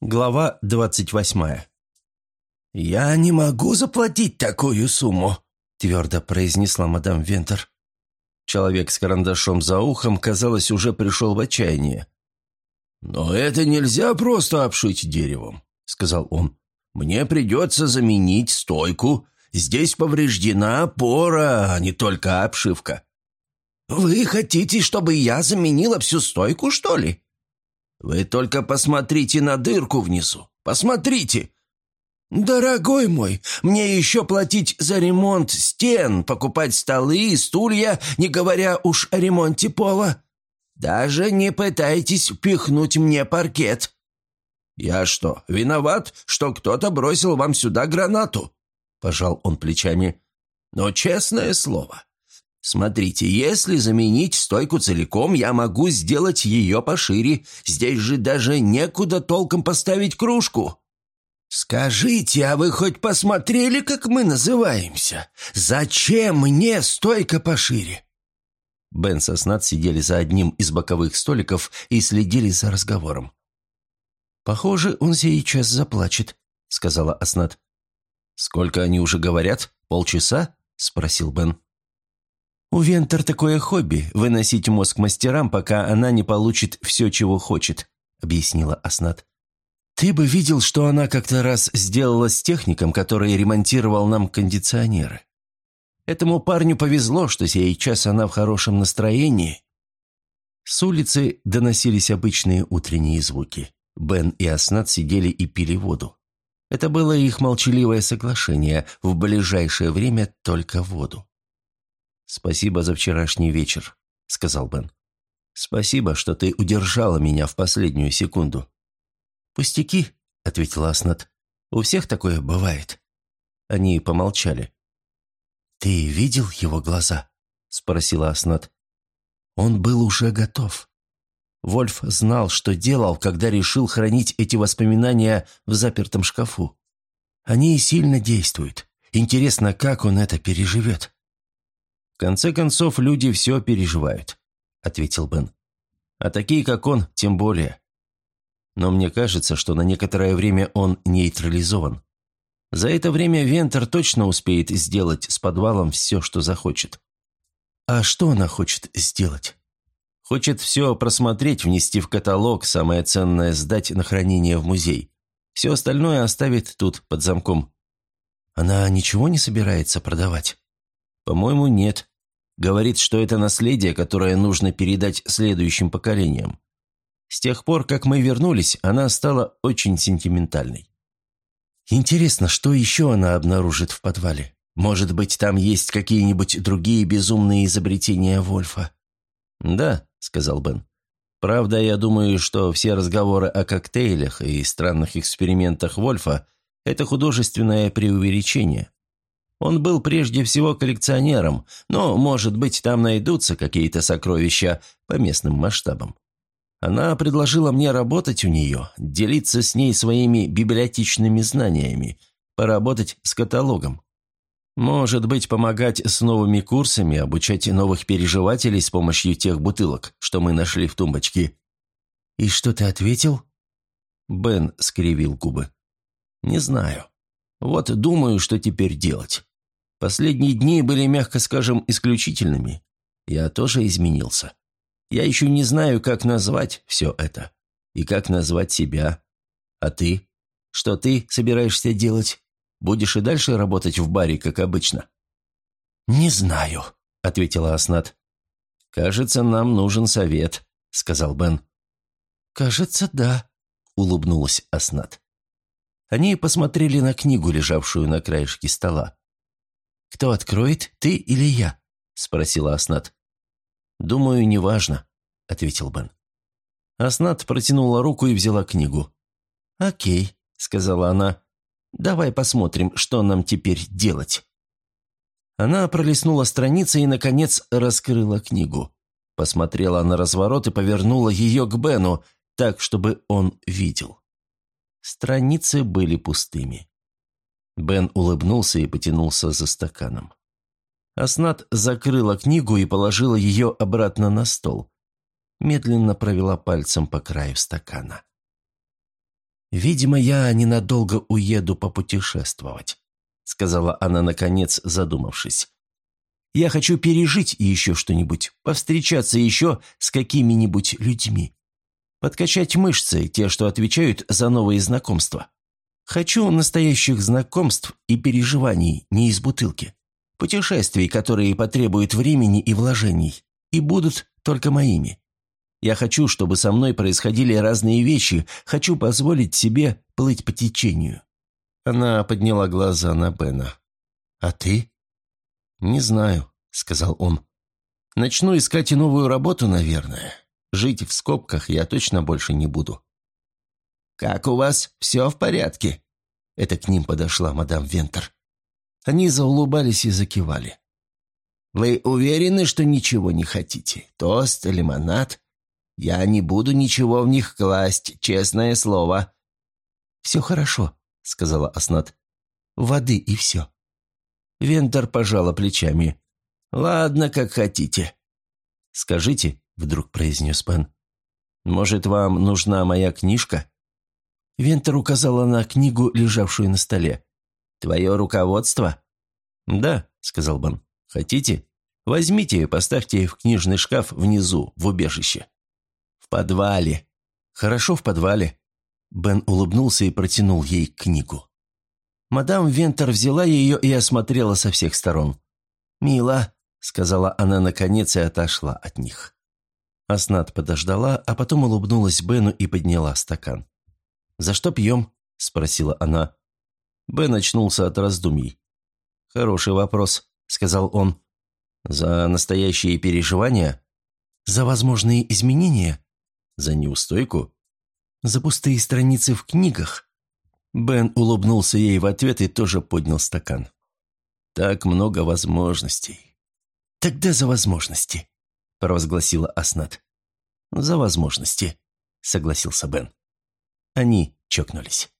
Глава двадцать восьмая. «Я не могу заплатить такую сумму», – твердо произнесла мадам Вентер. Человек с карандашом за ухом, казалось, уже пришел в отчаяние. «Но это нельзя просто обшить деревом», – сказал он. «Мне придется заменить стойку. Здесь повреждена опора, а не только обшивка». «Вы хотите, чтобы я заменила всю стойку, что ли?» «Вы только посмотрите на дырку внизу. Посмотрите!» «Дорогой мой, мне еще платить за ремонт стен, покупать столы и стулья, не говоря уж о ремонте пола. Даже не пытайтесь пихнуть мне паркет. Я что, виноват, что кто-то бросил вам сюда гранату?» Пожал он плечами. «Но честное слово, смотрите, если заменить стойку целиком, я могу сделать ее пошире. Здесь же даже некуда толком поставить кружку». «Скажите, а вы хоть посмотрели, как мы называемся? Зачем мне стойка пошире?» Бен со Снат сидели за одним из боковых столиков и следили за разговором. «Похоже, он сейчас заплачет», — сказала Аснат. «Сколько они уже говорят? Полчаса?» — спросил Бен. «У Вентер такое хобби — выносить мозг мастерам, пока она не получит все, чего хочет», — объяснила Аснат. Ты бы видел, что она как-то раз сделала с техником, который ремонтировал нам кондиционеры. Этому парню повезло, что сейчас она в хорошем настроении. С улицы доносились обычные утренние звуки. Бен и Аснат сидели и пили воду. Это было их молчаливое соглашение, в ближайшее время только воду. «Спасибо за вчерашний вечер», — сказал Бен. «Спасибо, что ты удержала меня в последнюю секунду. «Пустяки», — ответила Аснат. «У всех такое бывает». Они помолчали. «Ты видел его глаза?» — спросила Аснат. Он был уже готов. Вольф знал, что делал, когда решил хранить эти воспоминания в запертом шкафу. Они сильно действуют. Интересно, как он это переживет. «В конце концов, люди все переживают», — ответил Бен. «А такие, как он, тем более но мне кажется, что на некоторое время он нейтрализован. За это время Вентер точно успеет сделать с подвалом все, что захочет. А что она хочет сделать? Хочет все просмотреть, внести в каталог, самое ценное сдать на хранение в музей. Все остальное оставит тут, под замком. Она ничего не собирается продавать? По-моему, нет. Говорит, что это наследие, которое нужно передать следующим поколениям. С тех пор, как мы вернулись, она стала очень сентиментальной. Интересно, что еще она обнаружит в подвале? Может быть, там есть какие-нибудь другие безумные изобретения Вольфа? «Да», — сказал Бен. «Правда, я думаю, что все разговоры о коктейлях и странных экспериментах Вольфа — это художественное преувеличение. Он был прежде всего коллекционером, но, может быть, там найдутся какие-то сокровища по местным масштабам. Она предложила мне работать у нее, делиться с ней своими библиотечными знаниями, поработать с каталогом. Может быть, помогать с новыми курсами, обучать новых переживателей с помощью тех бутылок, что мы нашли в тумбочке. «И что ты ответил?» Бен скривил губы. «Не знаю. Вот думаю, что теперь делать. Последние дни были, мягко скажем, исключительными. Я тоже изменился. Я еще не знаю, как назвать все это. И как назвать себя. А ты? Что ты собираешься делать? Будешь и дальше работать в баре, как обычно?» «Не знаю», — ответила Аснат. «Кажется, нам нужен совет», — сказал Бен. «Кажется, да», — улыбнулась Аснат. Они посмотрели на книгу, лежавшую на краешке стола. «Кто откроет, ты или я?» — спросила Аснат. «Думаю, неважно», — ответил Бен. Аснат протянула руку и взяла книгу. «Окей», — сказала она. «Давай посмотрим, что нам теперь делать». Она пролистнула страницы и, наконец, раскрыла книгу. Посмотрела на разворот и повернула ее к Бену, так, чтобы он видел. Страницы были пустыми. Бен улыбнулся и потянулся за стаканом. Аснат закрыла книгу и положила ее обратно на стол. Медленно провела пальцем по краю стакана. «Видимо, я ненадолго уеду попутешествовать», — сказала она, наконец, задумавшись. «Я хочу пережить еще что-нибудь, повстречаться еще с какими-нибудь людьми, подкачать мышцы, те, что отвечают за новые знакомства. Хочу настоящих знакомств и переживаний, не из бутылки. Путешествий, которые потребуют времени и вложений, и будут только моими. Я хочу, чтобы со мной происходили разные вещи, хочу позволить себе плыть по течению». Она подняла глаза на Бена. «А ты?» «Не знаю», — сказал он. «Начну искать и новую работу, наверное. Жить в скобках я точно больше не буду». «Как у вас? Все в порядке?» Это к ним подошла мадам Вентер. Они заулыбались и закивали. «Вы уверены, что ничего не хотите? Тост, лимонад? Я не буду ничего в них класть, честное слово». «Все хорошо», — сказала Аснат. «Воды и все». Вентер пожала плечами. «Ладно, как хотите». «Скажите», — вдруг произнес Пен, — «может, вам нужна моя книжка?» Вентер указала на книгу, лежавшую на столе. «Твое руководство?» «Да», — сказал Бен. «Хотите? Возьмите и поставьте в книжный шкаф внизу, в убежище». «В подвале». «Хорошо, в подвале». Бен улыбнулся и протянул ей книгу. Мадам Вентер взяла ее и осмотрела со всех сторон. «Мило», — сказала она наконец и отошла от них. Аснат подождала, а потом улыбнулась Бену и подняла стакан. «За что пьем?» – спросила она. Бен очнулся от раздумий. «Хороший вопрос», – сказал он. «За настоящие переживания? За возможные изменения? За неустойку? За пустые страницы в книгах?» Бен улыбнулся ей в ответ и тоже поднял стакан. «Так много возможностей». «Тогда за возможности», – провозгласила Аснат. «За возможности», – согласился Бен. Они чокнулись.